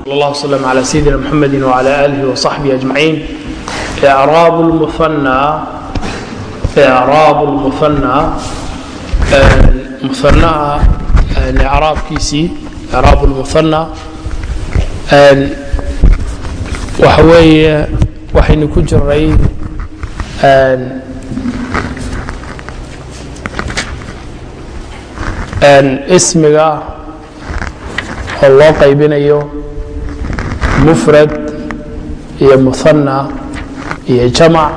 الله وسلم على سيدنا محمد وعلى آله وصحبه أجمعين إعراب المثنى إعراب المثنى مثنى إعراب كيسي إعراب المثنى waxa weeye waxaynu ku jiray ismiga oo loo qaybinayo mufrad iyo muhanna iyo jamac.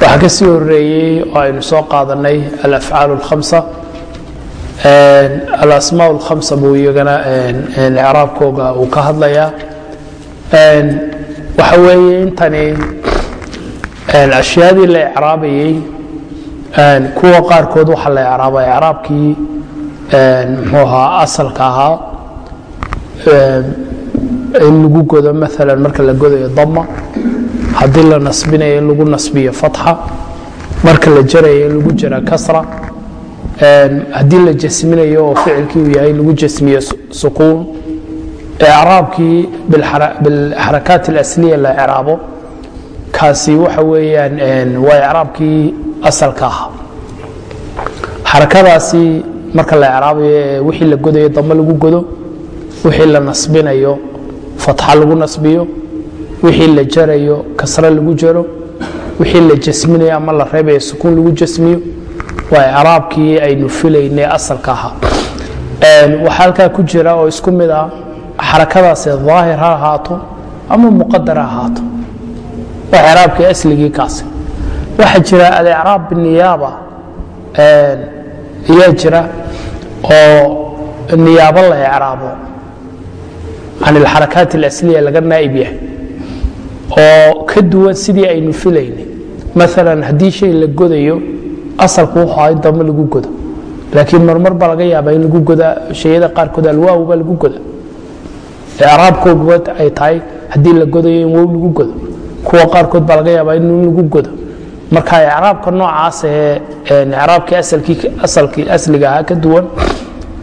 Waxaa ka sii horeeyey oo aynu soo qaadanay alafcaal اlhamsa alasmaa اlhamsa buu iyagana icraabkooga uu ka hadlayaa. Waxa weeye intani ashyaadii la icraabayey kuwa qaarkood waxaa la icraaba icraabkii mxuu ahaa asalka ahaa in lagu godo maala marka la godayo dama haddii la nasbinayo in lagu nasbiyo fatxa marka la jarayo lagu jara kasra haddii la jasminayo oo ficilkii uu yahay lagu jasmiyo sukuun icraabkii bilxarakaat اlasliya la icraabo kaasi waxa weeyaan waa icraabkii asalka ahaa. Xarakadaasi marka la icraabayo ee wixii la godayo damba lagu godo wixii la nasbinayo fatxa lagu nasbiyo wixii la jarayo kasre lagu jaro wixii la jasminayo ama la reebayo sukuun lagu jasmiyo waa icraabkii aynu filaynay asalka ahaa. Waxaa halkaa ku jira oo isku mid ah xarakadaasi daahir ha ahaato ama muqadar ha ahaato. Waa icraabkii asligii kaasi. Waxaa jira alicraab biniyaaba ayaa jira oo niyaabo la icraabo can alxarakaat اlasliya laga naa'ib yahay oo ka duwan sidii aynu filaynay. Maala haddii shay la godayo asalku wuxuu ahay damo lagu godo. Laakiin marmar baa laga yaabaa in lagu goda shayada qaarkood alwaaw baa lagu goda. Icraabkooguba ay tahay haddii la godayo in wow lagu godo. Kuwa qaarkood baa laga yaabaa in lagu godo. Marka icraabka noocaas ee icraabkii asalkii asliga ahaa ka duwan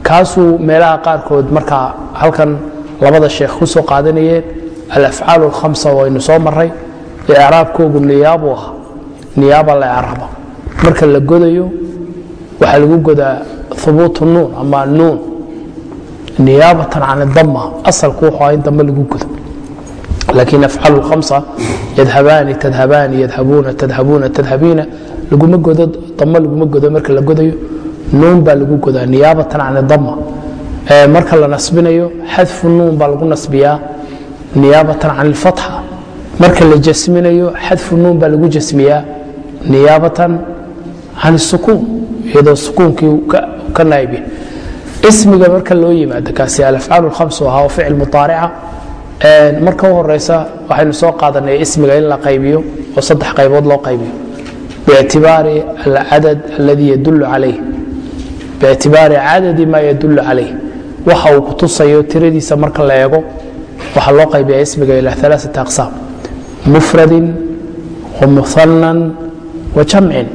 kaasuu meelaha qaarkood markaa halkan labada sheekh ku qaadanayeen alafcaal اlhamsa waynu soo maray icraabkoogu niyaabu ah niyaaba la icraaba marka la godayo waxaa lagu godaa hubuutu nuun ama nuun. Niyaabatan can dama asalku wuxuu aha in dambe lagu godo. Laakiin afcaal اhamsa yadhabaani tadhabaani yadhabuuna tadhabuuna tadhabiina laguma godo damo laguma godo marka la godayo nuun baa lagu godaa niyaabatan can dama marka la nasbinayo xadfu nuun baa lagu nasbiyaa niyaabatan can اlfatxa marka la jasminayo xadfu nuun baa lagu jasmiyaa niyaabatan can الsukuun iyadoo sukuunkii ka naa'ibya ismiga marka loo yimaado kaasi alafcaal اhamsu ahaa oo ficil muطaarica marka u horeysa waxaynu soo qaadanay ismiga in la qaybiyo oo saddex qaybood loo qaybiyo bictibaari alcadad alladii yadul calayh bictibaari cadadi ma yadul calayh waxa uu kutusayo tiradiisa marka la eego waxaa loo qaybiyaa ismiga ilaa alaaثata aqsaam mufradin wamuhanan wa jamcin.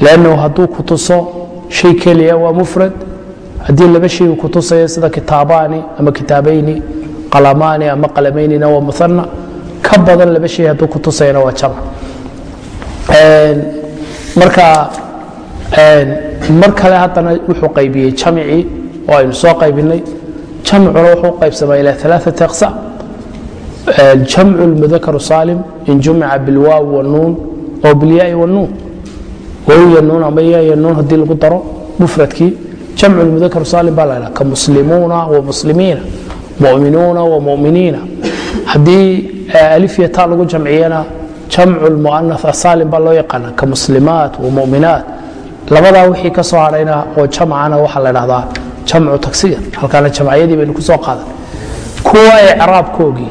Lannahu hadduu kutuso shay keliya waa mufrad haddii laba shay uu kutusayo sida kitaabaani ama kitaabayni qalamaani ama qalamaynina waa muana ka badan laba shay hadduu kutusayana waa jamc. Marka mar kale haddana wuxuu qaybiyey jamcii oo aynu soo qaybinay jamcuna wuxuu qaybsamaa ilaa alaaثati aqsaam jamcu lmudakaru saalim in jumica bilwaaw wanuun oo bilyaai wanuun wawiya nuun ama yaya nuun haddii lagu daro mufradkii jamcu lmudakaru saalim baa la ydhaha ka muslimuuna wa muslimiina muminuuna wa muminiina. Haddii alifya ta lagu jamciyana jamcu lmuana asaalim baa loo yaqaana ka muslimaat wa muminaat. Labadaa wixii ka soo hadhayna oo jamcana waxaa la dhahdaa jamcu tagsiir halkaana jamciyadii baynu ku soo qaadan. Kuwa icraabkoogii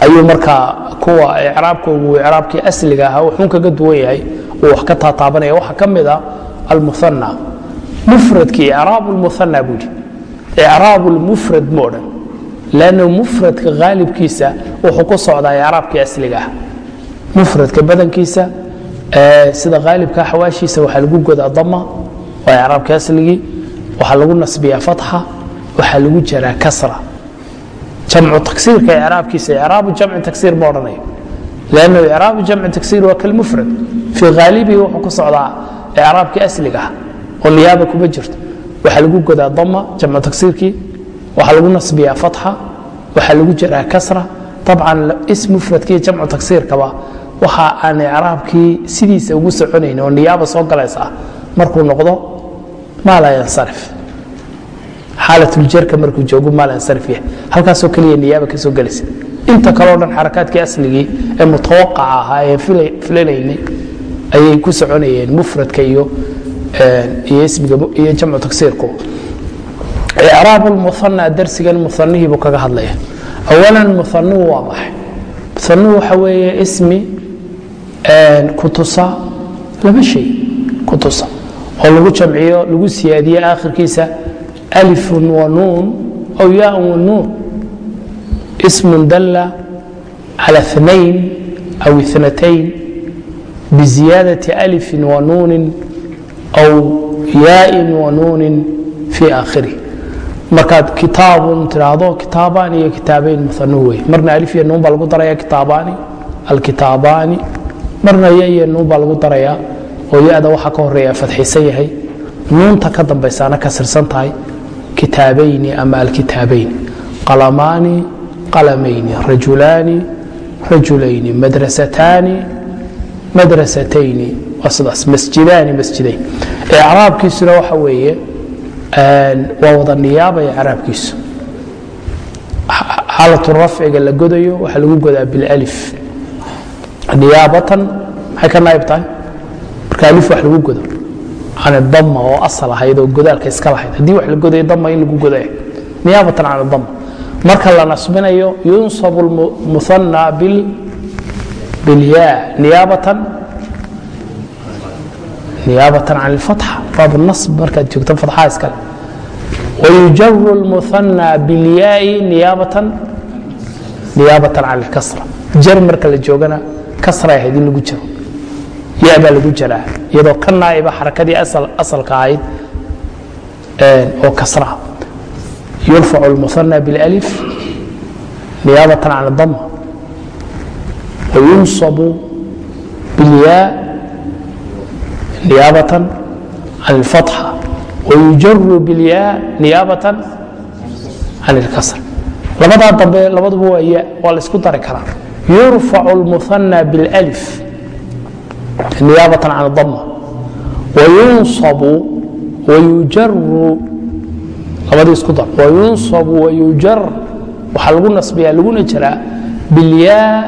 ayuu markaa kuwa icraabkoogu icraabkii asliga ahaa wuxuun kaga duwan yahay uu wax ka taataabanaya. Waxaa ka mid a almuhana mufradkii icraab lmuhana buu yidhi. Icraab lmufrad ma odhan. Lannu mufradka haalibkiisa wuxuu ku socdaa icraabkii asliga ah mufradka badankiisa sida haalibka xawaashiisa waxaa lagu godaa dama waa icraabkii asligii waxaa lagu nasbiyaa fatxa waxaa lagu jaraa kasra. Jamcu taksiirka icraabkiisa icraabu jamci taksiir ma odhanayo lannu icraabu jamci taksiir waa kalmufrad fii haalibihi wuxuu ku socdaa icraabkii asliga ah oo niyaaba kuma jirto. Waxaa lagu godaa dama jamcu taksiirkii. Waxaa lagu nasbiyaa fatxa waxaa lagu jiraa kasra. Abcan is jamcu taksiirkaba waxa aan icraabkii sidiisa ugu soconayn oo niyaaba soo galaysa ah markuu noqdo maa laa yansarif xaalatuljarka markuu joogo maa laa yansarif yahay. Halkaasoo keliya niyaaba ka soo gelaysa. Inta kaleo dhan xarakaadkii asligii ee mutawaqaca ahaa ee filanaynay ayay ku soconayeen mufradka iyo iyo jamcu taksiirku icraab lmuana darsigan muanihii buu kaga hadlaya. Awalan muanuhu waa maxay? Muanuhu waxa weeye ismi ku tusa laba shay. Ku tusa oo lagu jamciyo lagu siyaadiye akhirkiisa alifun wa nuun ow yaan wa nuun ismun dalla cala anayn aw inatayn biziyaadati alifin wa nuunin aw yaain wa nuunin fii aakhirih markaad kitaabun tidaahdo kitaabaani iyo kitaabayn muanu wey marna alif iyo nuun baa lagu daraya kitaabaani alkitaabaani marna ya iyo nuun baa lagu daraya oo ya-da waxaa ka horreeya fadxisan yahay nuunta ka dambaysaana kasirsan tahay kitaabayni ama alkitaabayn. Qalamaani qalamayni rajulaani rajulayni madrasataani madrasatayni waa sidaas masjidaani masjidayn. Icraabkiisuna waxa weeye waa wada niyaabaya caraabkiisu xaalatu rafciga la godayo waxaa lagu godaa bilif niyaabatan maxay ka naayib tahay marka alif wax lagu godo can dama oo asal ahayd oo godaalka iska lahayd haddii wax la godayo dama in lagu godaya niyaabatan can dama marka la nasbinayo yunsabu muana bilyaa niyaabatan niyaabatan can اlfatxa baab nasb markaad joogto fatxaa iskale wayujaru اlmuhanى bilyaai niyaabatan niyaabatan can اlkasra jar marka la joogana kasray ahayd in lagu jaro ya baa lagu jaraa iyadoo ka naaiba xarakadii asalka ahayd oo kasraa yurfacu اlmuhanى biاlأlif niyaabatan can اdama wayunsabu bilyaa نيابة عن الفتحة ويجر بالياء نيابة عن الكسر labadaa dambe labaduba waa ya waa la isku dari karaa يurفac الmuثنى bاlأlف نiyaabaة can الضمة ويuنصب ويujar labadii isku dar ويuنصب ويujar waxaa lagu nasbiyaa laguna jiraa biاlyaa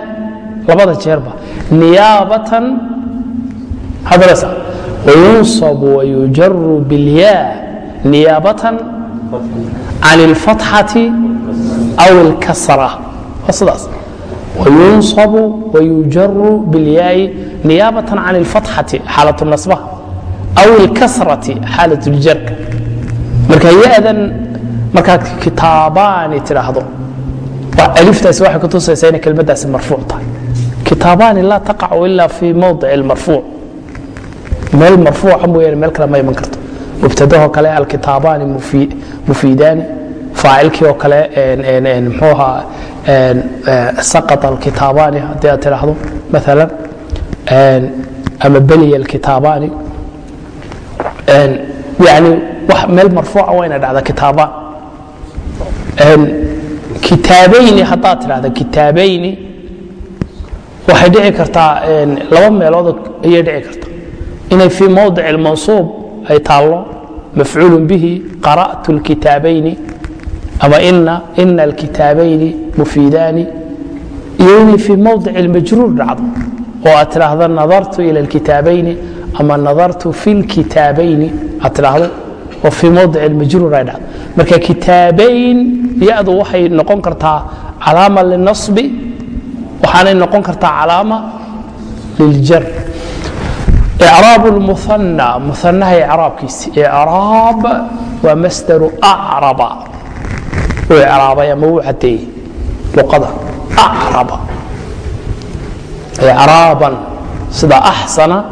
labada jeerba نiyaabaة hadalasa ويuنصب ويujar bاlyaa نiyaabaة can الفتحة أو الكسرة waa sidaas ويuنصب ويujar bاlyaai نiyaabaة can الفتحaةi xaalaة النaصبة أو الكasرaةi xaalaة الjarka marka yadan markaad kitaabaani tidhaahdo aliftaasi waxay kutusaysaa inay kelmaddaasi marfuuc tahay kitaabaani laa taqacu ila fi mowdic اlmarfuuc meel marfuuca mooyaane meel kale ma iman karto mubtadahoo kale alkitaabaani mufiidaani aacilkii oo kale mxuuha eh, saqad alkitaabaani haddii aad tidhaahdo maalan ama beliya alkitaabaani yani meel marfuuca waa inay dhacda kitaabaan kitaabayni haddaad tidhahda kitaabayni waxay dhici kartaa laba meelood ayay dhici karta inay fii mowdic almansuub ay taallo mafcuulun bihi qara'tu lkitaabayni ama ina ina alkitaabayni mufiidaani iyo inay fii mowdic اlmajruur dhacdo oo aad tidhaahdo nadartu ila اlkitaabayni ama nadartu fi اlkitaabayni aad tidhaahdo oo fii mowdic اlmajruur ay dhacdo marka kitaabayn ya-du waxay noqon kartaa calaama lilnaصbi waxaanay noqon kartaa calaama liljar إعراab الmuثanى muanaha icraabkiisi icraab waa masdaru acraba wuu caraabay ama wuu cadeeyey luqada acraba icraaban sida axsana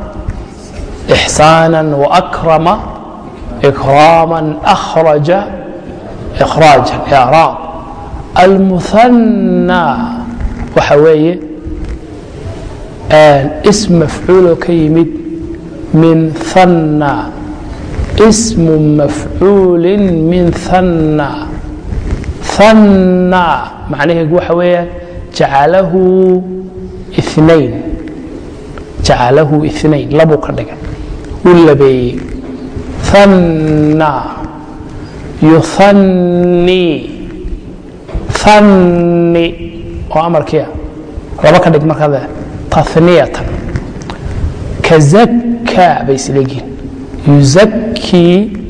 ixsaanan waakrama ikraaman akhraja ikhraajan icraab. almuhanna waxa weeye ism mafcuuloo ka yimid min hanna ismu mafcuulin min hanna macnaheedu waxa weeyaan jacalahu inayn jacalahu inayn labuu ka dhigay uu labeeyey hanna yuhanni hanni oo amarkiia laba ka dhig markaad taniyatan ka zakka bay isleegiin yuzakii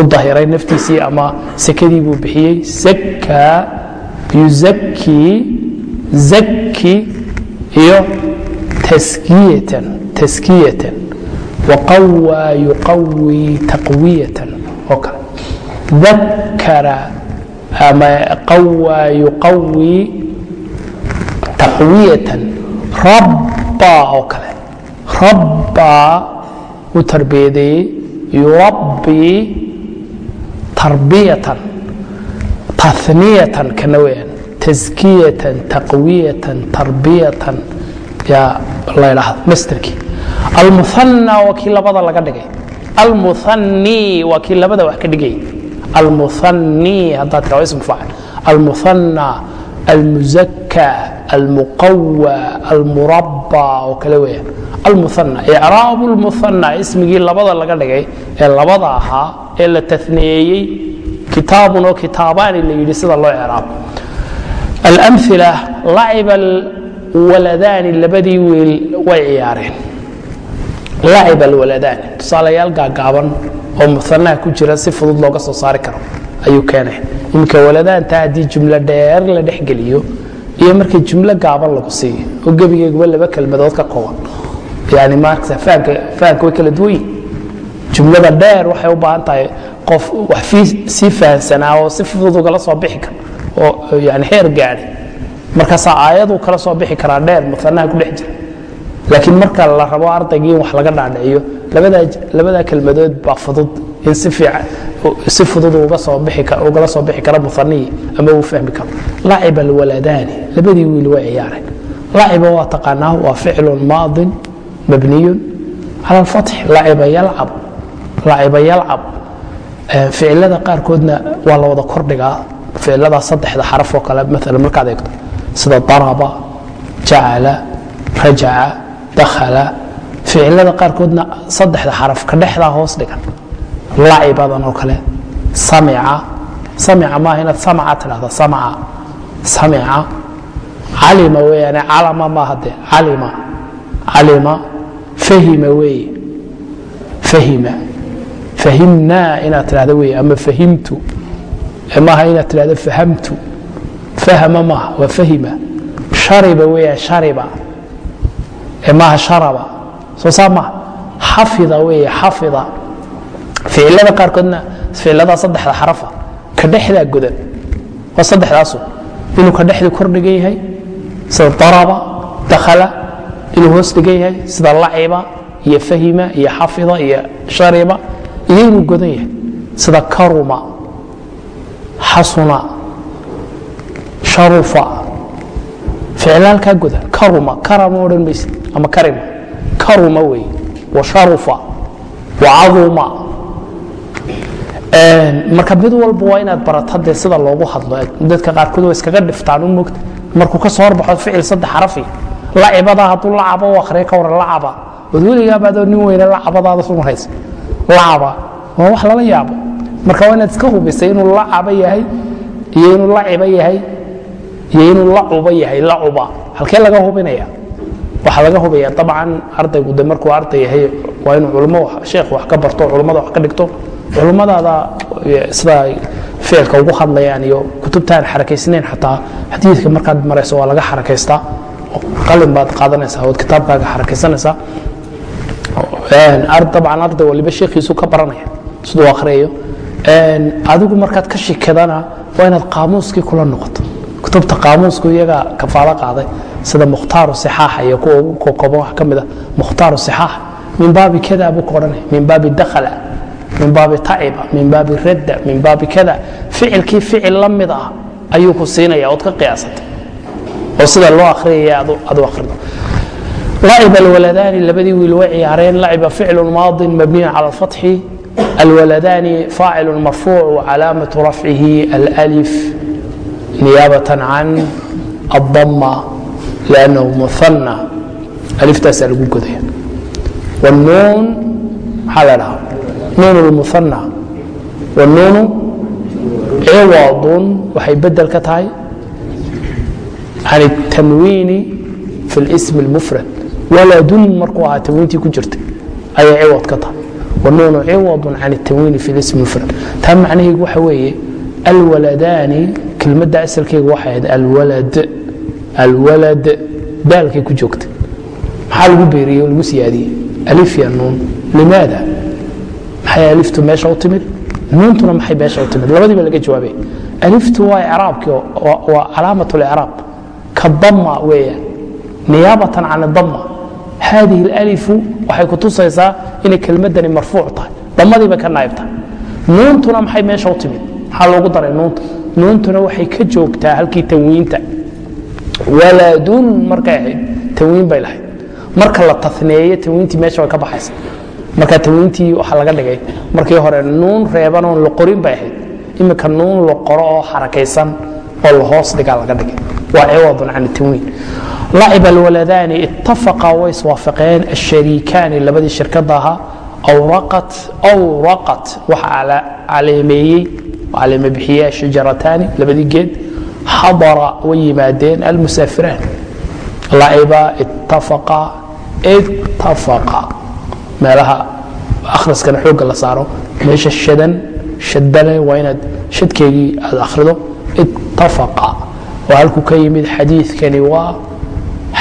u dahiray naftiisii ama sekadii buu bixiyey. Zakka yuzakii zaki iyo taskiyatan waqawaa yuqawii taqwiyatan. Oo kale dakara ama qawaa yuqawii taqwiyatan. Rabba oo kale rabbaa u tarbiyadeeyey yurabbii tarbiyatan taniyatan kana weyaan taskiyatan taqwiyatan tarbiyatan yaa la ydhaahda masterkii almuhanna waa kii labada laga dhigay. Almuhanni waa kii labada wax ka dhigay. Almuhanni haddaad tiraa ismu faacil almuhanna almuzakka almuqawa almurabba oo kale weeyaan almuhanna icraabu lmuhanna ismigii labada laga dhigay ee labada ahaa ee la taniyeeyey kitaabun oo kitaabaani la yidhi sida loo icraabo alamila laciba waladaani labadii wiil way ciyaareen. Laciba alwaladaani tusaalayaal gaagaaban oo muanaha ku jira si fudud looga soo saari karo ayuu keenay. Iminka waladaanta haddii jumlo dheer la dhexgeliyo iyo markii jumlo gaaban lagu siiyo oo gebigeeguba laba kelmadood ka kooban yani maarata fahamka way kala duwan jumlada dheer waxay u baahan tahay qof wax sii fahamsanaa oo si fudud ugala soo bixi kara oo yani heer gaadhay markaasaa aayaduu kala soo bixi karaa dheer muanaha ku dhex jira. Laakiin marka la rabo ardaygii in wax laga dhaadhiciyo labadaa kelmadood baa fudud in si fudud ugala soo bixi kara muanihii ama uu fahmi karo. Laciba alwaladaani labadii wiil way ciyaareen laciba waa taqaanaa waa ficlu maadin mabniyun cala alfatx laciba yalcab ficilada qaarkoodna waa la wada kordhigaa. Ficilada saddexda xaraf oo kale maala markaad eegto sida daraba jacala rajaca dakhala. Ficilada qaarkoodna saddexda xaraf ka dhexdaa hoos dhigan. Lacibadan oo kale samica. Samica maaha inaad samca tidhahda samca samica. Calima weeyaane calama maaha de calima. Calima fahima weeye. Fahima. Fahimnaa inaad tidhahda weeye ama fahimtu. Maaha inaad tidhahda fahamtu. Fahma maaha waa fahima. Shariba weeyaan shariba. Maaha sharaba. Soo saa maaha. Xafida weeye xafida. Ficilada qaarkoodna ficilada saddexda xarafa ka dhexdaa godan. Waa saddexdaasu. Inuu ka dhexdii kor dhigan yahay. Sida daraba dakhala inuu hoos dhigan yahay sida laciba iyo fahima iyo xafida iyo shariba iyo inuu godan yahay. Sida karuma xasuna sharufa ficila halkaa godan karuma karama odhan maysid ama karima karuma weeye wa sharufa wa caduma. Marka mid walba waa inaad barato dee sida loogu hadlo dadka qaarkood waa iskaga dhiftaan u mogta markuu ka soo horbaxo ficil saddex xarafi lacibada hadduu lacaba u akhriya ka waran lacaba. Ood weligaabadoo nin weyne lacabadaada sumaraysa lacaba waa wax lala yaabo. Marka waa inaad iska hubisay inuu lacaba yahay iyo inuu laciba yahay iyo inuu lacuba yahay lacuba. Halkee laga hubinaya waxaa laga hubaya dabcan ardaygu de markuu arday yahay waa inuu culmo sheekh wax ka barto culummada wax ka dhigto. Culummadaada sida ficilka ugu hadlayaan iyo kutubtaan xarakaysnayn xataa xadiidka markaad marayso waa laga xarakaystaa qalin baad qaadanaysaa ood kitaabkaaga xarakaysanaysaa dabcan arday waliba sheekhiisu ka baranaya siduu akhriyayo. Adigu markaad ka shikadana waa inaad qaamuuskii kula noqoto. Kutubta qaamuusku iyaga kafaalo qaaday sida mukhtaaru sixaaxa iyo kuwa ugu kokooban wax ka mid a mukhtaaru sixaaxa min baabi kada buu ka odhanaya min baabi dakhala min baabi taciba min baabi radda min baabi kada. Ficilkii ficil la mid ah ayuu ku siinaya ood ka qiyaasatay oo sida loo akhriyaya aad u akhrido lacib alwaladaani labadii wiil way ciyaareen laciba ficlu maadin mabniyu cala alfatxi alwaladaani faacilu marfuuc wcalaamatu rafcihi alأlif niyaabatan can aلdama lannahu muhanna aliftaasaa lagu godaya wnuun maxaa la dhahaa nuun اlmuhanna wnuunu ciwadun waxay bedel ka tahay can الtanwiini fi اlsm اlmufrad waladun markuu ahaa tanwiintii ku jirtay ayay ciwad ka tahay wnuunu ciwadun can الtanwiini fi اlsm mufrad taa macnaheedu waxa weeye alwaladaani kelmadda asalkeega waxay ahayd alwalad alwalad daalkay ku joogtay maxaa lagu beeriyey oo lagu siyaadiyey alif ya nuun limaada maxay aliftu meesha u timid nuuntuna maxay meesha u timid labadiiba laga jawaabay aliftu waa icraabkii waa calaamat اlicraab ka dama weeyaan. Niyaabatan can dama haadihi اlalifu waxay ku tusaysaa inay kelmadani marfuuc tahay. Damadiiba ka naayib tahay nuuntuna maxay meesha u timid? Maxaa loogu daray nuunta? Nuuntuna waxay ka joogtaa halkii tanwiinta. Waladun markay ahayd tanwiin bay lahayd. Marka la taneeyo tanwiintii meesha way ka baxaysa marka tanwiintii waxaa laga dhigay markii hore nuun reeban oon la qorin bay ahayd. Imika nuun la qoro oo xarakaysan oo la hoos dhigaa laga dhigay tanwiin lacib alwaladaani ittafaqa way iswaafaqeen ashariikaani labadii shirkada ahaa awraqat awraqat. Waxa caleemeeyey caleeme bixiyey ashajarataani labadii geed xadara way yimaadeen almusaafiraan. Laciba ittafaqa ittafaqa. Meelaha akhriskana xoogga la saaro. Meesha shadan shadale waa inaad shadkeygii aad akhrido. Ittafaqa oo halku ka yimid xadiidkani waa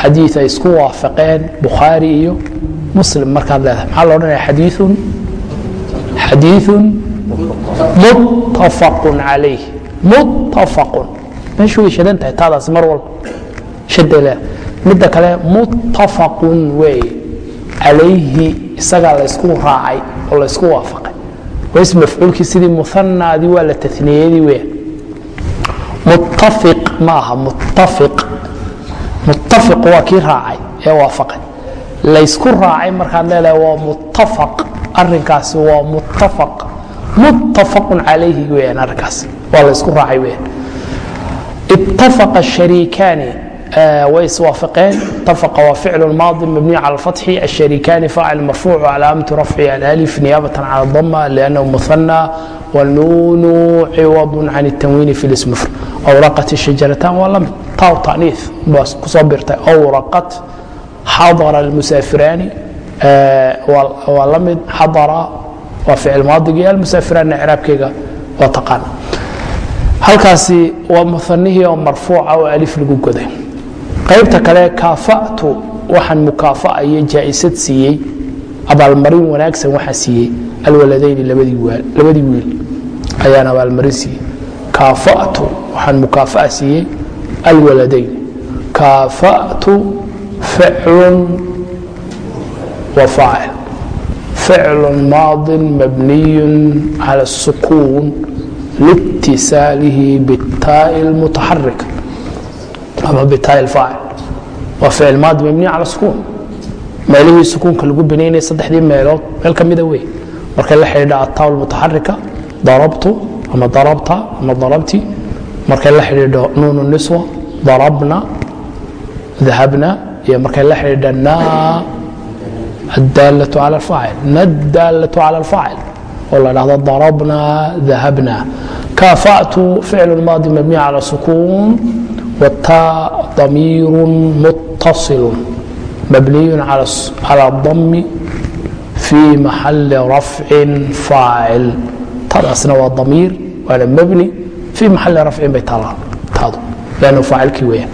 xadiid ay isku waafaqeen bukhaari iyo muslim. Markaad leedahay maxaa lo odhanaya xadiiun xadiiun muttafaqun calayh muttafaqun. Meeshu way shadan tahay taadaasi mar walba. Shaday leedahay midda kale muttafaqun weeye calayhi isagaa laysku raacay oo laysku waafaqay. Waa ism mafcuulkii sidii muhanaadii waa la taniyadii weya muai ma aha muai muai waa kii raacay ee waafaqay. Laysku raacay markaad leedahay waa muttafaq. Arinkaasi waa muttafaq. Muttafaqun calayhi weyaan arrinkaasi waa laysku raacay weyaan ittafaqa shariikaani way iswaafaqeen ittafaqa waa ficlu maadi mabniy cala alfatxi ashariikaani faacil marfuucu calaamatu rafci alif niyaabatan cala dama liannahu muhanaa والنون عوض عن التنوين في الاسم مفرد أورقت الشجرتان ولم تاو تأنيث بس كصبرت أورقت حضر المسافران ولم حضر وفعل ماضي المسافران إعراب كيغا وتقان halkaasi waa muanihii oo marfuuca oo alif lagu goday qaybta kale kaafatu waxaan mukaafa'a iyo jaa'isad siiyey abaalmarin wanaagsan waxaa siiyey alwaladayni labadii wiil ayaan abaalmarin siiyey kaafatu waxaan mukaafa'a siiyey alwaladayn kaafatu ficlun wa faacil ficlu maadin mabniyun cala الsukuun لاتصاله بالتاء المتحرك ama bitaai اfaacil waa ficil maadi mabniy cala sukuun meelihii sukuunka lagu binaynaya saddexdii meelood meel ka mida wey markay la xidhiidha ataa mutaxarika darabtu ama darabta ama darabti markay la xidhiidho nuun niswa darabna dahabna iyo markay la xidhiidha na adaalatu cala alfaacil nadaalatu cala alfaacil oo la dhahdo darabna dahabna kaafa'tu ficlu maadi mabniy cala sukuun والتاء ضمير متصل مبني على الضم في محل رفع فاعل تadaasna waa ضميir waana mbni في محل رفعin bay taala taadu لأnه faacilkii weeyaan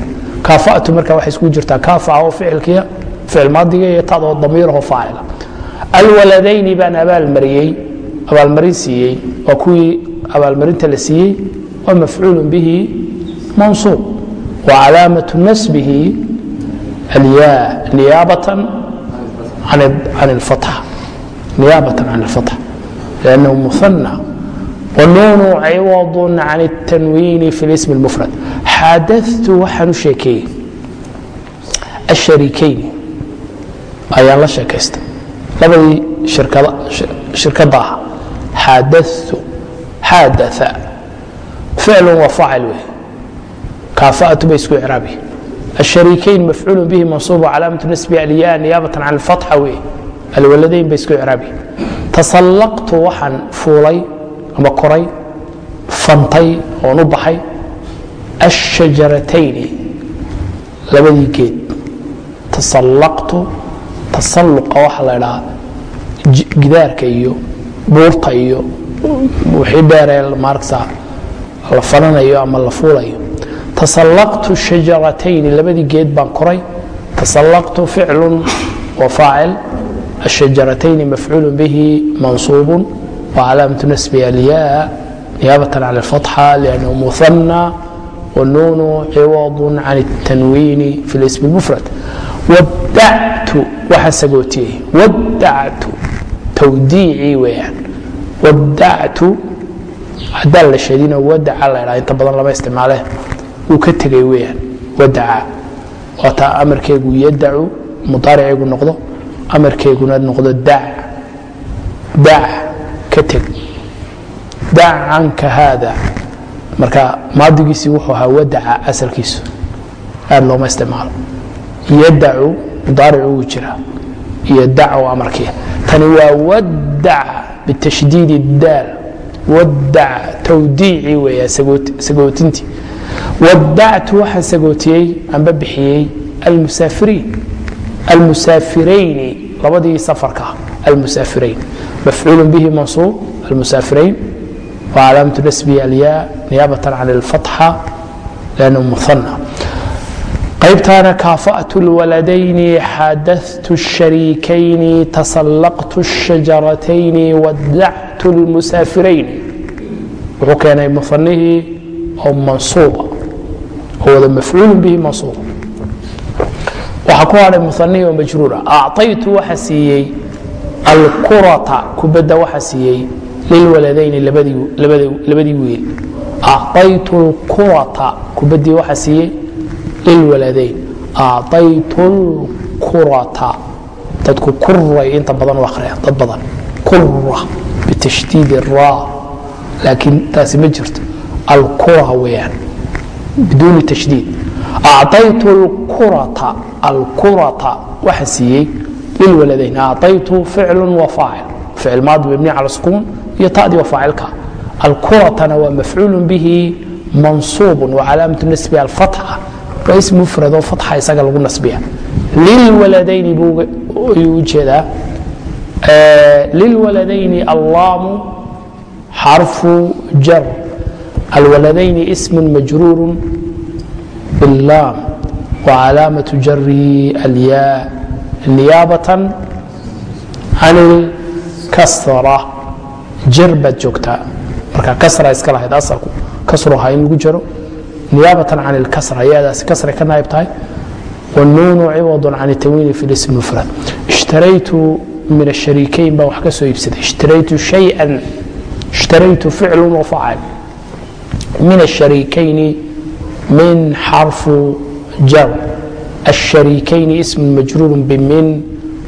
kaafa'tu marka waxay isku jirtaa kaafaca oo ficilkiya ficil maadiga iyo taad oo damiiraho faacila alwaladayni baan abaalmariyey abaalmarin siiyey waa kuwii abaalmarinta la siiyey waa mafcuul bihi mansuub وعلاaمة نسبه الياء نيابة عن الفتح نيابة عن الفتح لأنه مثنى wnuunu ciwad can الtanwiini fi اsm اmufrad xaadatu waxaan u sheekeeyey ashariikayn ayaan la sheekaystay labadii shirkada ah xaadatu xaadaa ficlu waa faacil wey kaafa'atu bay isku icraabi ashariikayn mafcuul bihi mansuub calaamatu nasbi alya niyaabatan can اlfatxa wey alwaladayn bay isku icraabi tasallaqtu waxaan fuulay ama koray fantay oon u baxay ashajaratayni labadii geed. Tasallaqtu tasalluqa waxaa la ydhahaa gidaarka iyo buurta iyo wixii dheeree maaragtaa la fananayo ama la fuulayo. Tasallaqtu shajaratayni labadii geed baan koray. Tasallaqtu ficlun wa faacil ashajaratayni mafcuul bihi mansuubun. وcalaamaة nasbi alya نiyaabaة can الfaطxa لأnhu muثanى wnuunu ciwad can الtanwiini fi اsm اmfrad wadactu waxaa sagootiyey wadactu tawdiicii weyaan wadactu haddaan la shadino wadaca la dhaa inta badan lama isticmaale wuu ka tegay weyaan wadaca waataa amarkeegu yadacu mudaaricaygu noqdo amarkeyguna noqdo dac dac ka teg dac canka haada. Marka maadigiisii wuxuu ahaa wadaca asalkiisu. Aad looma isticmaalo. Yadacu mudaaricu wuu jiraa iyo dacu amarkii tani waa wadac bitashdiid daal. Wadac tawdiici weeya sagootintii. Wadactu waxaan sagootiyey amba bixiyey almusaafiriin. Almusaafirayni labadii safarka. Almusaafirayn mafcuul bihi mansuub almusaafirayn wcalaamatu nasbi alya niyaabatan can اlfatxa lanhu muana qaybtaana kaafa'tu اlwaladayni xadatu الshariikayni tasallaqtu الshajaratayni wadactu اlmusaafirayn wuxuu keenay muanihii oo mansuuba oo wada mafcuul bihi mansuuba waxaa ku hadhay muanihi oo majruura acطaytu waxa siiyey alkurata kubadda waxa siiyey lilwaladayni labadii wiil aytu kurata kubadii waxa siiye lilwaladayn acaytu lkurata dadku kuray inta badan u akhriya dad badan kura bitashdiid ra laakiin taasi ma jirto alkura weeyaan biduuni tashdiid acaytu lkurata alkurata waxa siiyey lilwaladayn acaytu ficlu wa faacil ficil maadi mabni cala sukuun iyo tadii waa faacilka alkuratana waa mafcuul bihi mansuub wacalaamatu nasbi alfatxa waa ism mufrado fatxa isaga lagu nasbiya lilwaladayni buu u jeedaa lilwaladayni allaamu xarfu jar alwaladayni ism majruur biاllaam wcalaamaة jari alyaa niyaabaة can اlkasra jer baad joogtaa marka kasra iska lahayd asalku kasru ahaa in lagu jaro. Niyaabatan can ilkasra yadaasi kasray ka naayib tahay. Wnuunu ciwadun can tanwiini fi ism mufrad. Ishtaraytu min ashariikayn baa wax ka soo iibsaday. Ishtaraytu aa ishtaraytu ficlun wafacil min ashariikayni min xarfu jar ashariikayni ismun majruurun bimin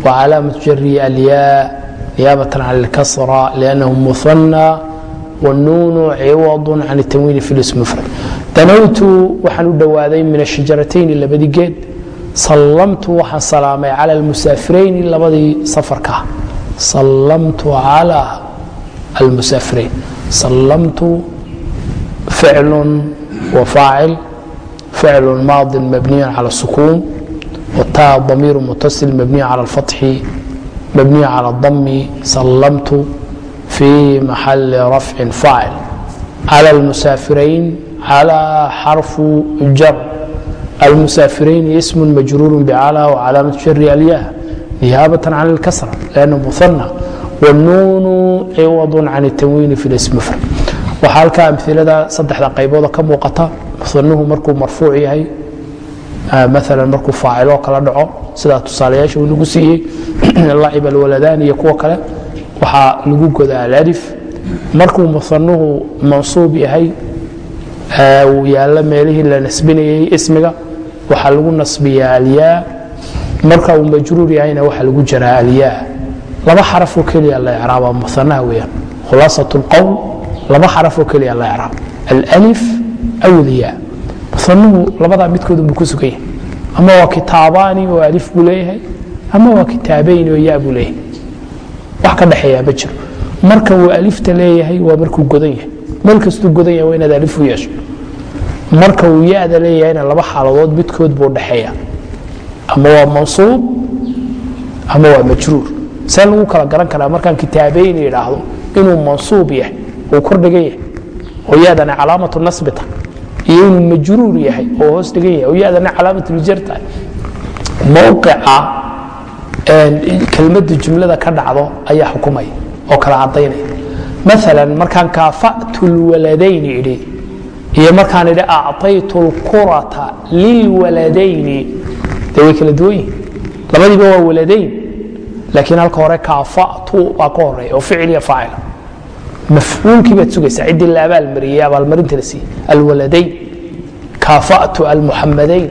wacalaamatu jarihi alyaa. نيابة عن الكسرة لأنه مثنى والنون عوض عن التنوين في الاسم مفرد دنوت waxaan u dhowaaday min الشhaجaرتين labadii geed salمtu waxaan salaamay calى الmuساaفirayni labadii safarka salمtu calى الmuساaفirayn salمtu فicل وفاacل فicل ماض مبني على السكون والتاء ضمير متصل مبني على الفتح مبني على الضم سلمت في محل رفع فاعل على المسافرين على حرف جر المسافرين اسم مجرور بعلى وعلامة جر الياء نيابة عن الكسرة لأنه مثنى والنون عوض عن التنوين في الاسم مفرد وحالك أمثلة صدح قيبوضة كم وقتا مثنه مركو مرفوع يهي maala markuu faaciloo kala dhaco sidaa tusaalayaasha uu nagu siiyey lacib alwaladaan iyo kuwa kale waxaa lagu goda alalif markuu muanuhu mansuub yahay uu yaallo meelihii la nasbinayay ismiga waxaa lagu nasbiyaa alyaa marka uu majruur yahayna waxaa lagu jaraa alyaa laba xarafoo keliya la icraaba muanaha weyaan khulaasat اlqowl laba xarafoo keliya la icraab alأlif aw alyaa muanuhu labadaa midkoodu buu ku sugan yahay ama waa kitaabaani oo alif buu leeyahay ama waa kitaabayni oo ya buu leeyahay. Wax ka dhexeeyaa ma jiro. Marka uu alifta leeyahay waa markuu godan yahay. Meel kastuu godan yahay waa inaad alif u yeesho. Marka uu ya-da leeyahayna laba xaaladood midkood buu dhexeeya ama waa mansuub ama waa majruur. See lagu kala garan karaa markaan kitaabayni idhaahdo inuu mansuub yahay uu kordhigan yahay. Oo ya-dana calaamatu nasbita iyo mafcuulkii baad sugaysaa ciddii la abaalmariyey abaalmarinta la siiyey alwaladayn kaafatu almuxamadayn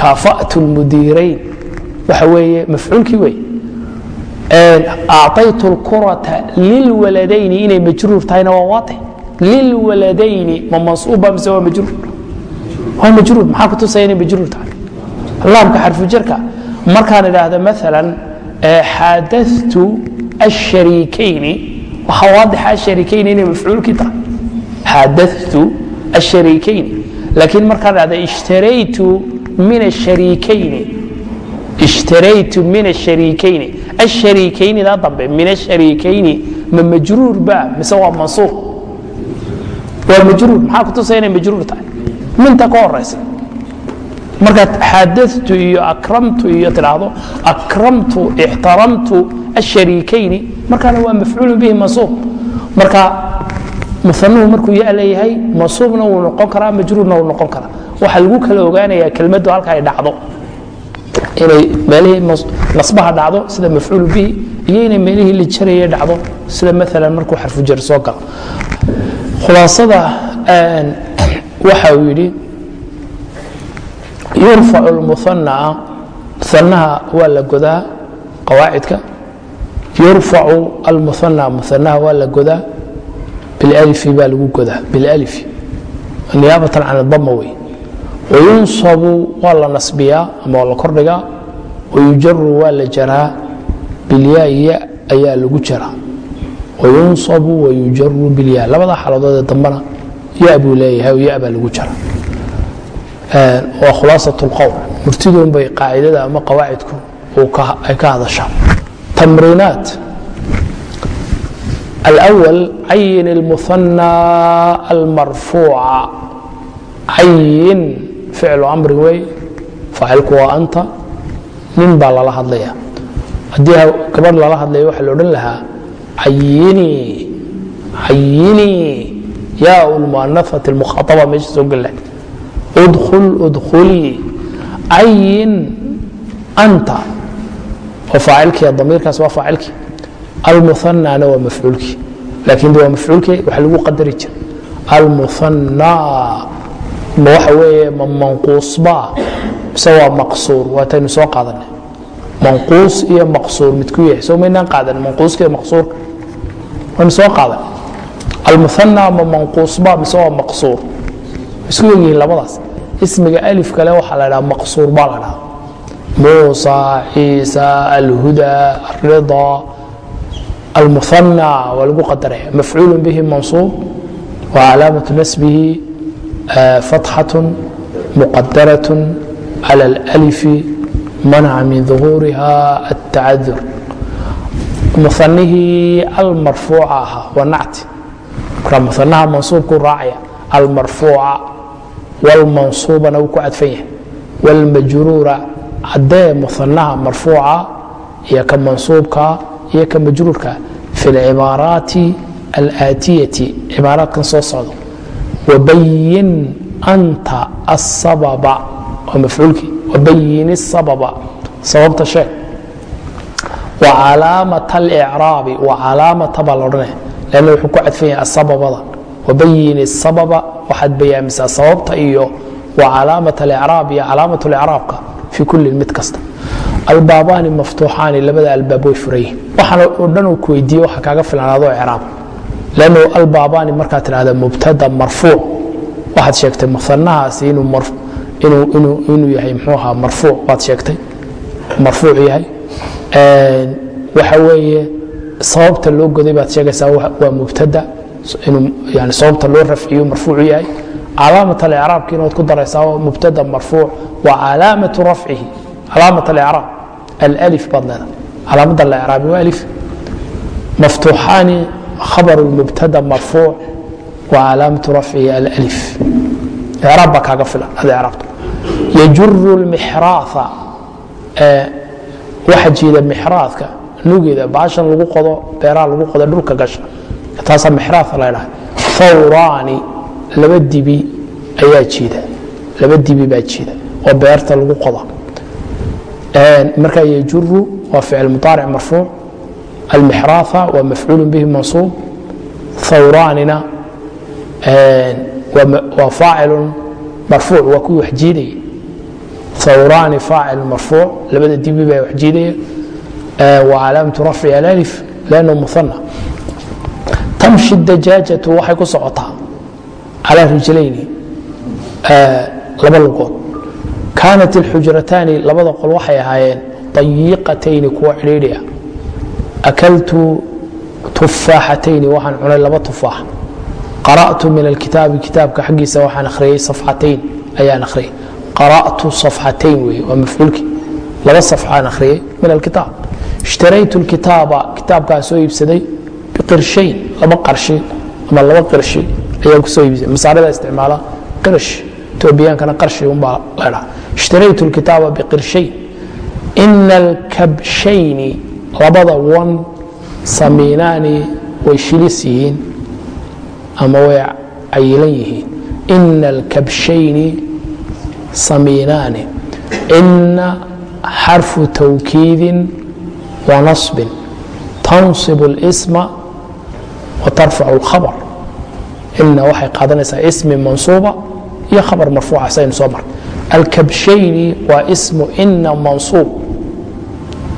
kaafatu lmudiirayn waxa weeye mafcuulkii wey acطaytu lkurata lilwaladayni inay majruur tahayna waa waata lilwaladayni ma mansuubba mise waa majruur? Waa majruur. Maxaa kutusaya inay majruur tahay? Laamka xarfujarka markaan idhaahda maalan xaadatu ashariikayni waxaa waadixa ashariikayni inay mafcuulkii tahay. Xaadatu ashariikayni laakiin markaan idhahdo ishtaraytu min الshariikayni ishtaraytu min ashariikayni ashariikaynidaa dambe min ashariikayni ma majruur ba mise waa mansuub waa majruur. Maxaa kutusaya inay majruur tahay? Minta ka horaysa markaad xaadatu iyo akramtu iyo tidhaahdo akramtu ixtaramtu ashariikayni markaana waa mafcuulu bihi mansuub marka muanuhu markuu ya leeyahay mansuubna wuu noqon karaa majruurna wuu noqon karaa. Waxaa lagu kala ogaanaya kelmaddu halka ay dhacdo. Inay meelihii nasbaha dhacdo sida mafcuul bihi iyo inay meelihii la jaraya dhacdo sida maalan markuu xarfujar soo galo. Khulaasada waxa uu yidhi yurfacu lmuanaa muanaha waa la godaa qawaacidka yurfacu almuana muanaha waa la godaa bilalifi baa lagu godaa bilalifi niyaabatan can adama wey wayunsabu waa la nasbiyaa ama waa la kordhigaa wayujaru waa la jaraa bilyaai ya ayaa lagu jaraa wayunsabu wayujaru bilya labada xaaladood ee dambena ya buu leeyahay ya baa lagu jaraa waa khulaasat اlqowl murtidoon bay qaacidada ama qawaacidku ay ka hadashaa tamriinaat alأwal cayin اlmuhanى almarfuuca cayin ficlu amri wey faacilku waa anta nin baa lala hadlaya haddii gabadh lala hadlaya waxaa la odhan lahaa cayinii cayinii yaa lmuanaثati اlmukhaaطaba meesha soo gel lahay udkhul udkhulii cayin anta waa faacilkii damiirkaas waa faacilkii almuhanana waa mafcuulkii laakiin de waa mafcuulkii waxa lagu qadari jira almuhanna ma waxa weeye ma manquusba mise waa maqsuur waataynu soo qaadanay manquus iyo maqsuur midku yahay. Soo maynaan qaadan manquuska iyo maqsuurka waynu soo qaadan almuhanna ma manquusba mise waa maqsuur? Isku egyihiin labadaas. Ismiga alif kale waxaa la dhaha maqsuur baa la dhaha muusa ciisa alhuda alrida almuhanna waa lagu qadaraya mafcuul bihi mansuub wa calaamatu nasbihi fatxaة muqadaraة calى اlأlif manca min ظuhuuriha الtacadur muhanihii almarfuuca ahaa waa nacti marka muhanaha mansuubkuu raacaya almarfuuca wاlmansuubana wuu ku cadfan yahay wاlmajruura caddee muhanaha marfuuca iyo ka mansuubka iyo ka majruurka fi اlcibaaraati alaatiyati cibaaraadkan soo socda wabayin anta asababa waa mafcuulkii wabayin الsababa sababta sheeg wacalaamata اlcraabi wacalaamata baa la odhanaya lanna wuxuu ku cadfan yahay asababada wabayin sababa waxaad bayaamisaa sababta iyo wa calaamat alicraab iyo calaamat licraabka fii kulli mid kasta albaabaani maftuuxaani labada albaab way furayihin waxaan oo dhan uu ku weydiiye waxa kaaga filanaadoo icraab. Lannu albaabaani markaad tidhahda mubtada marfuuc. Waxaad sheegtay muanahaasi inuu yahay mxuu ahaa marfuuc waad sheegtay? Marfuuc yahay. Waxa weeye sababta loo goday baad sheegaysaa waa mubtada. Yani sababta loo rafciyo marfuucu yahay. Calaamat alicraabkiina waad ku daraysaa mubtada marfuuc. Wa calaamatu rafcihi. Calaamat alicraab alif baad leedahay calaamadda alicraabi waa alif maftuuxaani khabar mubtada marfuuc wa calaamatu rafcihi alif icraab baa kaaga filan ad icraabto yajuru lmixraatha waxa jiida mixraadka nugeeda baashan lagu qodo beeraha lagu qodo dhulka gasha taasaa mixraadka la dhaha thawraani laba dibi ayaa jiida laba dibi baa jiida oo beerta lagu qoda marka yajuru waa ficil mudaaric marfuuc. Almixraatha waa mafcuul bihi mansuub. Thawraanina waa faacil marfuuc waa kuwii wax jiidaya. Thawraani faacil marfuuc labada dibi baa wax jiidaya. Wa calaamatu rafci alalif lannu muana tamshi dajaajatu waxay ku socotaa. Calaa rijlayni laba lugood kaanat ilxujrataani labada qol waxay ahaayeen dayiqatayni kuwa cidhiidhi ah akaltu tufaaxatayni waxaan cunay laba tufaax qara'tu min alkitaabi kitaabka xaggiisa waxaan akhriyey safxatayn ayaan akhriyey qara'tu safxatayn wey waa mafcuulkii laba safxaan akhriyey min alkitaab ishtaraytu lkitaaba kitaabkaan soo iibsaday biqirshayn laba qarshi ama laba qirshi ayaan ku soo iibsaday masaarida isticmaala qirsh toobiyaankana qarshi unbaa ledhaa ishtaraytu lkitaaba biqirshayn ina alkabshayni labada wan samiinaani way shilis yihiin ama way cayilan yihiin ina alkabshayni samiinaani ina xarfu tawkiidin wa nasbin tansib اlsma wa tarfacu اlkhabr ina waxay qaadanaysaa ismi mansuuba iyo khabar marfuuca saynu soo mar alkabshayni waa ismu ina mansuub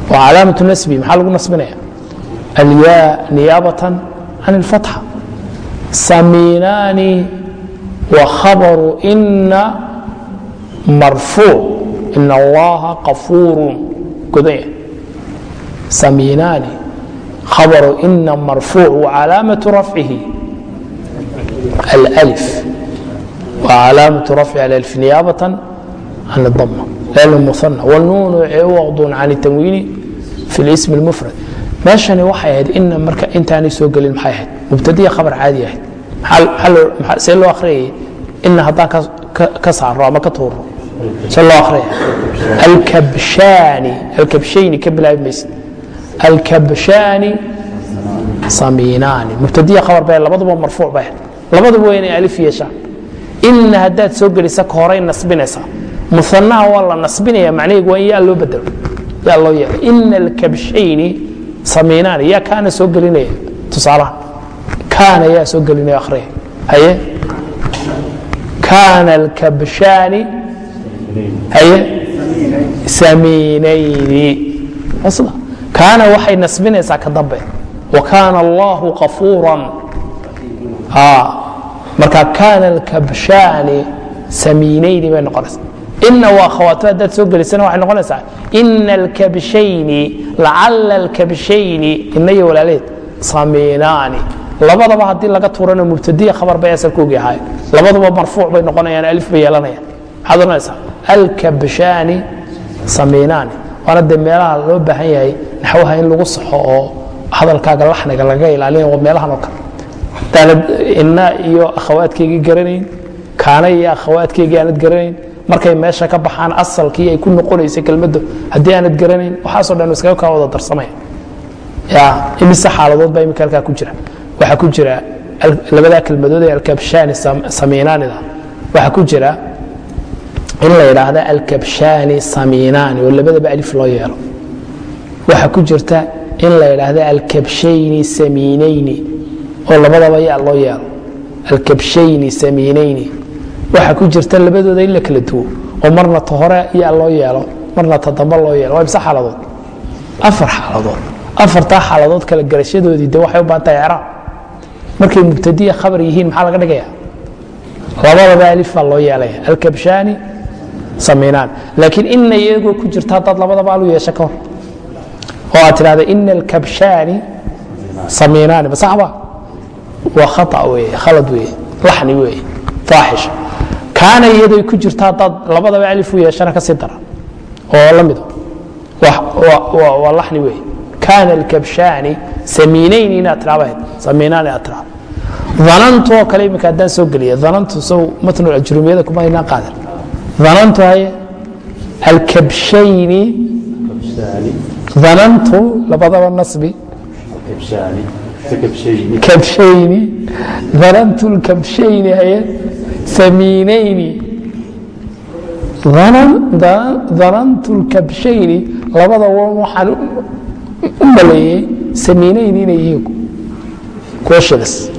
wa calaamaة nasbi maxaa lagu nasbinaya alyaa niyaabatan can اlfatxa samiinaani wa khabaru ina marfuuc in allaha qafuuru godanya samiinaani khabaru ina marfuuc wa calaamatu rafcihi alأlif wa calaamatu rafci alأlif niyaabatan nuunu waqdun can tamwiini fi lsm mufrad meeshani waxay ahayd ina marka intaanay soo gelin maxay ahayd mubtadiya khabar caadi ahayd see loo akhriyayay ina haddaan ka saaro ama ka tuuro see loo akhriyaya alkabshani alkabshayni ka bilaabi maysid alkabshani samiinaani mubtadiya khabar bay labaduba marfuuc bay ahayd labaduba waa inay alif yeeshaan ina haddaad soo gelisa ka horay nasbinaysaa muanaha waa la nasbinaya macnaheegu waa in yaa loo bedelo yaa loo yeelay ina alkabshayni samiinaani yaa kaana soo gelinaya. Tusaalaha kaana yaa soo gelinaya akhriya haye? Kaana alkabshaani haye? Samiinayni. Sida kaana waxay nasbinaysaa ka dambe. Wa kaana allahu qafuuran marka kaana alkabshaani samiinayni bay noqonaysaa ina waa khawaato haddaad soo gelisana waxay noqonaysaa ina alkabshayni lacala alkabshayni ina iyo walaaleed samiinaani labadaba haddii laga tuurana mubtadiya khabar bay asalkoogi ahaayeen labaduba marfuuc bay noqonayaan alif bay yeelanayaan. Maxaad oranaysaa alkabshaani samiinaani waana dee meelaha loo baahan yahay naxwaha in lagu saxo oo hadalkaaga laxniga laga ilaaliya meelahan oo kale. Daanad iyo akhawaadkeygii garanayn kaana iyo akhawaadkeygii aanad garanayn markay meesha ka baxaan asalkii ay ku noqonaysay kelmaddu haddii aanad garanayn waxaasoo dhan iskaga kaa wada darsamaya ya imise xaaladood baa imika halkaa ku jira. Waxaa ku jira labadaa kelmadood ee alkabshaani samiinaanida waxaa ku jira in la yidhaahda alkabshaani samiinaani oo labadaba alif loo yeelo. Waxaa ku jirta in la yidhaahda alkabshayni samiinayni oo labadaba yaa loo yeelo. Alkabshayni samiinayni waxa ku jirta labadooda in la kala duwo oo marna ta hore yaa loo yeelo marna ta dambe loo yeelo. Waa imse xaaladood? Afar xaaladood. Afartaa xaaladood kala garashadoodii de waxay u baahan tahay icraab markay mubtadiya khabar yihiin maxaa laga dhigaya labadaba alif baa loo yeelaya. Alkabshaani samiinaan laakiin ina iyagoo ku jirta haddaad labadaba alu yeesho ka hor. Oo aad tidhahda ina alkabshaani samiinaani ma saxba waa khata weeye khalad weeye laxni weeye faaxish kaana iyaday ku jirta haddaad labadaba alif u yeeshana ka sii dara. Oo la mido waa laxni weeye kaana alkabshaani samiinayn inaad tidhahdahayd samiinaan inaad tidhahdo dhanantu oo kale imika haddaan soo geliya dhanantu sow matnul ajrumiyada kuma inaan qaadan. Dhanantu haye alkabshayni. Dhanantu labadaba nasbi. Kabshayni. Dhanantu lkabshayni haye samiinayni. Dhanantu lkabshayni labada waxaan u maleeyey samiinayni inay yihiin shilis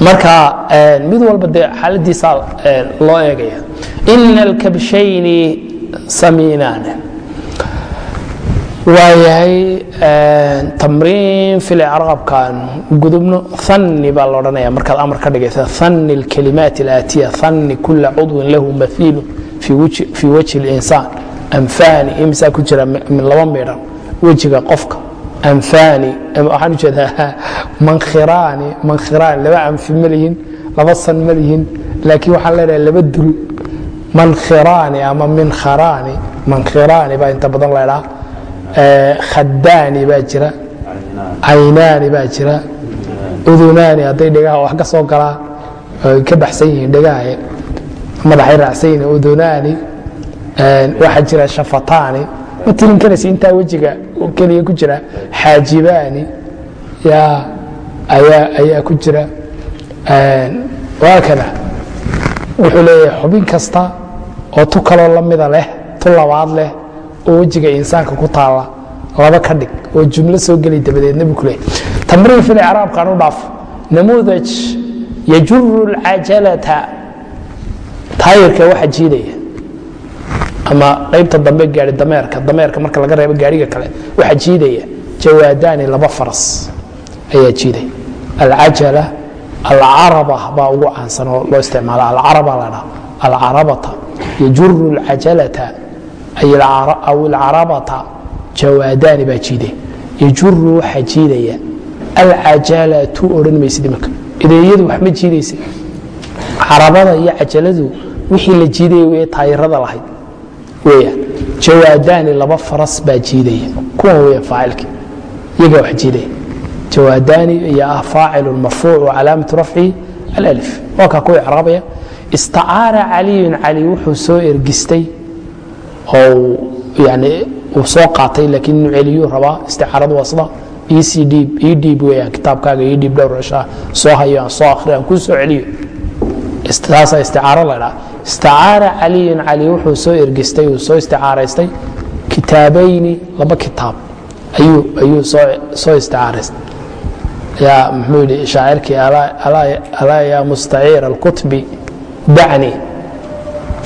marka mid walba dee xaaladiisa loo eegaya. Ina alkabshayni samiinaan waayahay tamriin filicraabkan gudubno hanni baa la odhanaya markaad amar ka dhigaysa hanni اlkalimaat اlaatiya hanni kula cudwin lahu mahiilu fii wajhi اlinsaan anfani imisaa ku jira min laba midhan wejiga qofka anfani waxaan ujeedaa mankhiraani mankhiraani laba anfi ma lihin laba san ma lihin laakiin waxaan leenahay laba dul mankhiraani ama minkharaani mankhiraani baa inta badan laydhaa khadaani baa jira. Caynaani baa jira. Udunaani hadday dhegaha wax ka soo galaan ka baxsan yihiin dhegaha madaxay raacsan udunaani waxaa jira shafataani ma tirin karaysa intaa wejiga keliya ku jira. Xaajibaani yaa ayaa ayaa ku jira. Waa kana. Wuxuu leeyahay xubin kasta oo tu kaloo lamida leh tu labaad leh oo wejiga insaanka ku taala laba ka dhig oo jumlo soo geli dabadeedna buu ku leeyahay tamriin fil icraabkan u dhaaf. Namuudaj yajuru lcajalata taayirka waxa jiidaya ama qaybta dambe gaari dameerka dameerka marka laga reebo gaariga kale waxaa jiidaya jawaadaani laba faras ayaa jiidaya alcajala alcaraba baa ugu caansan oo loo isticmaala alcaraba la dhaa alcarabata yajuru alcajalata aw alcarabata jawaadaani baa jiidaya yajuru waxaa jiidaya alcajalatu odhan maysid imanka ideeyadu wax ma jiidaysa carabada iyo cajaladu wixii la jiidaya weye taayirada lahayd weyaan jawaadaani laba faras baa jiidaya kuwan weya faacilki iyagaa wax jiidaya jawaadaani iyo ah faacilu marfuucu calaamatu rafcihi alif waa kaa ku icraabaya istacaara caliyun cali wuxuu soo ergistay oo yani uu soo qaatay laakiin inuu celiyuu rabaa isticaaradu waa sida ec dhiib ii dhiib weyaan kitaabkaaga ii dhiib dhowr cishaa soo hayo aan soo akhriyo aan kuu soo celiyo. Taasaa isticaaro la dhaa istacaara caliyun cali wuxuu soo ergistay uu soo isticaaraystay kitaabayni laba kitaab. Ayuu soo isticaaraystay. Yaa muxuu yidhi shaacirkii alaa yaa mustaciira alkutbi dacni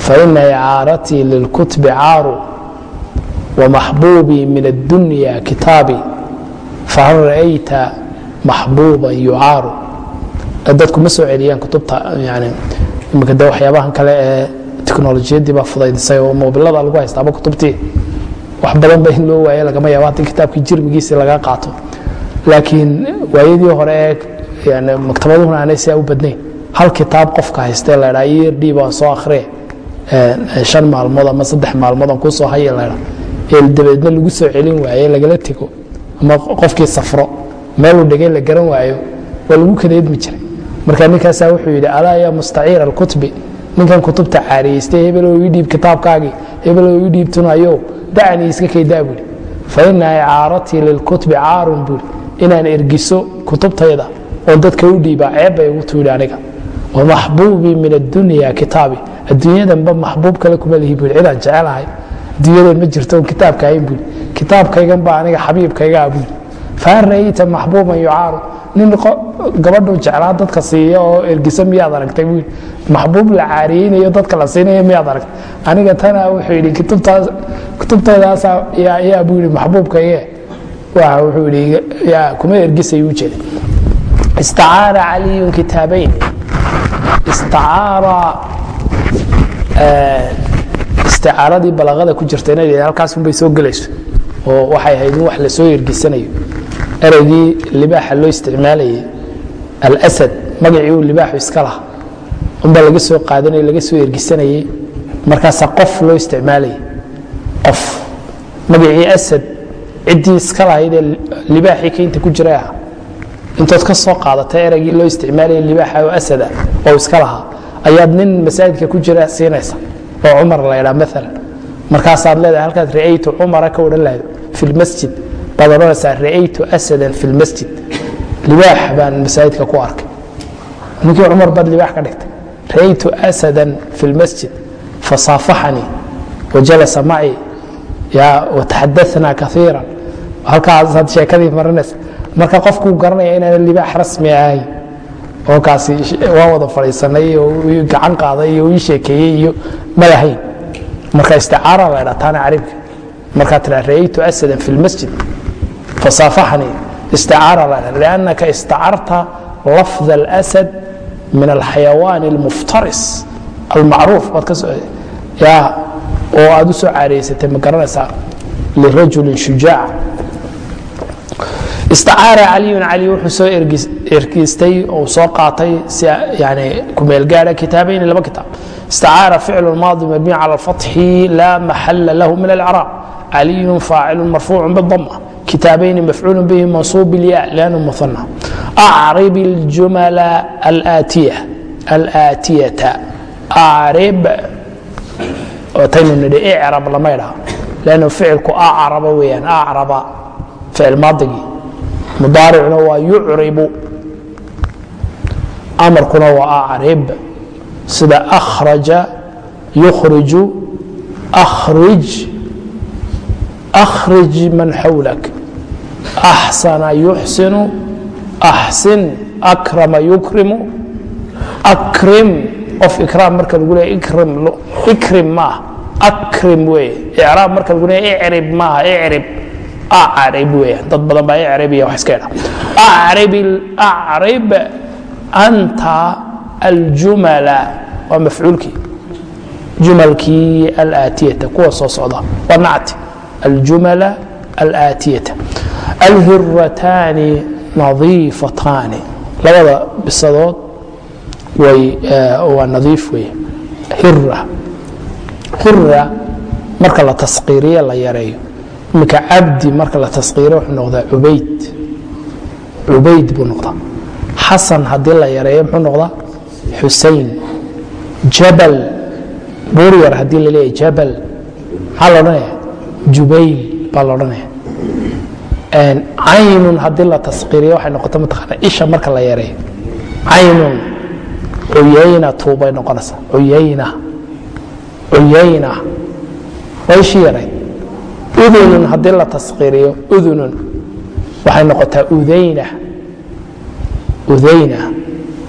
faina icaaratii lilkutbi caaru wamaxbuubii min addunya kitaabii fahal ra'ayta maxbuuban yucaaru dadku ma soo celiyaan kutubta yani imika de waxyaabahan kale ee teknolojiyadii baa fudaydisay oo mobilada lagu haystaaba kutubtii wax badan ba in loo waaye lagama yaabo haddii kitaabkii jirmigiisii laga qaato laakiin waayadii hore ee maktabaduhuna aanay sidaa u badnayn hal kitaab qofka haystee laydhaa iyo dhiib aan soo akhriye shan maalmood ama saddex maalmood aan kuu soo haya ee dabeedna lagu soo celin waaye lagala tego. Ama qofkii safro meeluu dhegay la garan waayo waa lagu kadeedmi jiray. Marka ninkaasaa wuxuu yidhi alaa yaa mustaciir alkutbi? Ninkan kutubta caariyeystay hebelow ii dhiib kitaabkaagii hebelow ii dhiibtunayo dacanii iska kaydaa buuri faina icaaratii lilkutbi caarun buuri inaan ergiso kutubtayda oon dadka u dhiibaa ceeb bay ugu tuyidhi aniga wamaxbuubii min addunya kitaabi. Adduunyadanba maxbuub kale kuma lihi buuri cidaan jecelahay. Adduunyadan ma jirto oon kitaabka ahayn buuri kitaabkaygan baa aniga xabiibkaygaa buuri fahal ra'ayta maxbuuban yucaaru. Nin gabadhu jeclaa dadka siiya oo ergisa miyaad aragtay buu maxbuub la caariyeynayo dadka la siinaya miyaad aragtay. Aniga tana wuxuu yidhi kutubtaydaasa yaa buu yidhi maxbuubka ye waxa wuxuu yidhi kuma ergisay u jeeda istacaara caliyun kitaabayn istacaara isticaaradii balaqada ku jirta inay halkaas unbay soo gelayso oo waxay ahayd in wax la soo ergisanayo ereygii libaaxa loo isticmaalayay alasad magacii uu libaaxu iska laha unbaa laga soo qaadanay laga soo ergisanayey markaasaa qof loo isticmaalayay qof magacii asad ciddii iska lahayd ee libaaxii kaynta ku jiray ah intood ka soo qaadatay ereygii loo isticmaalayay libaaxa oo asada oo iska lahaa ayaad nin masaajidka ku jira siinaysa. Oo cumar la ydhaa maalan markaasaad leedahay halkaad ra'aytu cumara ka odhan lahayd fi lmasjid baad odhanaysaa ra'aytu asadan fi lmasjid libaax baan masaajidka ku arkay. Ninkii cumar baad libaax ka dhigtay. Ra'aytu asadan fi lmasjid fasaafaxanii wajalasa macii ya wataxadaثna kaiira halkaasaad sheekadii marinaysa marka qofkuu garanaya inaana libaax rasmi ahay oo kaasi waan wada fadhiisanay oo gacan qaaday iyo ii sheekeeyey iyo malahayn marka isticaara la dhataana caribka markaa tiraa ra'aytu asadan fi lmasjid fasaafaxanii isticaara la dha liannaka istacarta lafda alasad min alxayawaan almuftaris almacruuf. Baad ka soo yaa oo aad u caareysatay ma garanaysaa lirajulin shujaac istacaara caliyun cali wuxuu soo ergiistay oo soo qaatay si yani kumeel gaara kitaabayni laba kitaab. Istacaara ficlu maadi mabniy cala alfatxi laa maxala lahu min alcraab caliyun faacilu marfuucu bidama kitaabayni mafcuulu bihi mansuub bilya liannahu muhana acrib alaatiya alaatiyata. Acrib taynu nidhi icrab lama ydhaha lannu ficilku acraba weeyaan acraba ficil maadigii mudaaricuna waa yucribu amarkuna waa acrib. Sida akhraja yukhriju akhrij akhrij man xawlak axsana yuxsinu axsin akrama yukrimu. Akrim qof ikraam marka lagu leeya ikrim maaha. Akrim weeye icraab marka lagu leeya icrib maaha icrib weeyaan dad badan baa icrib iyo wax iska yidha acrib anta aljumala waa mafcuulkii. Jumalkii alaatiyata kuwa soo socda. Waa nacti. Aljumala alaatiyata. Alhirataani nadiifataani. Labada bisadood waa nadiif wey hira hira marka la taskiiriye la yareeyo iminka cabdi marka la taskiiriyo wuxuu noqdaa ubayd cubayd buu noqdaa. Xasan haddii la yareeyo muxuu noqdaa xusayn jabal buuryar haddii la leeyahy jabal maxaa la odhanaya jubayl baa la odhanaya caynun haddii la taskiiriyo waxay noqota mataqaana isha marka la yareeyo. Caynun uyaynatu bay noqonaysaa. Uyayna. Uyayna. Waa ishii yarayd udunun haddii la taskiiriyo udunun waxay noqotaa udayna udayna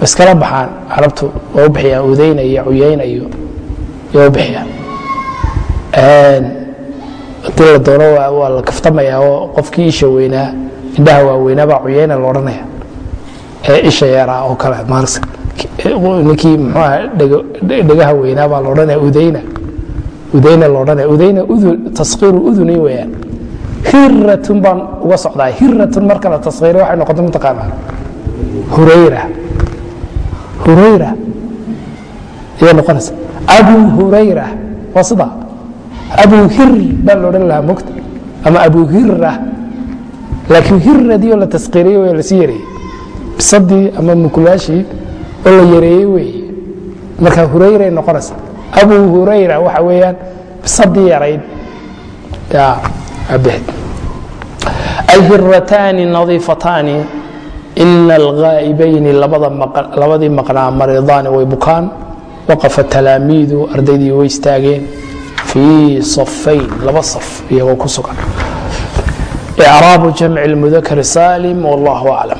iskala baxaan carabtu waa u bixiyaan udayna iyo cuyayna iyo yaa u bixiyaan haddii la doono waa la kaftamaya oo qofkii isha weynaa indhaha waaweynaa baa cuyayna la odhanaya ee isha yaraa oo kale maarse ninkii mxuaha dhegaha weynaa baa la odhanaya udayna udayna la odhanaya udayna taskiiru uduni weeyaan. Hiratun baan uga socdaa. Hiratun marka la taskiiriyo waxay noqota mataqaanaa hurayra. Hurayra. Ayay noqonaysa. Abu hurayra. Waa sidaa abu hir baa la odhan lahaa mogta ama abu hira laakiin hiradii oo la taskiiriyey waa la sii yareeyey. Bisadii ama mukulaashii oo la yareeyey weeye marka hurayray noqonaysa abu hurayra waxa weeyaan bisadii yarayd. Alhirataani nadiifataani. Ina alghaa'ibayni labadii maqnaa maridaani way bukaan. Waqafa talaamiidu ardaydii way istaageen. Fii safayn laba saf iyagoo ku sugan. Icraabu jamci اlmudakar saalim wallahu aclam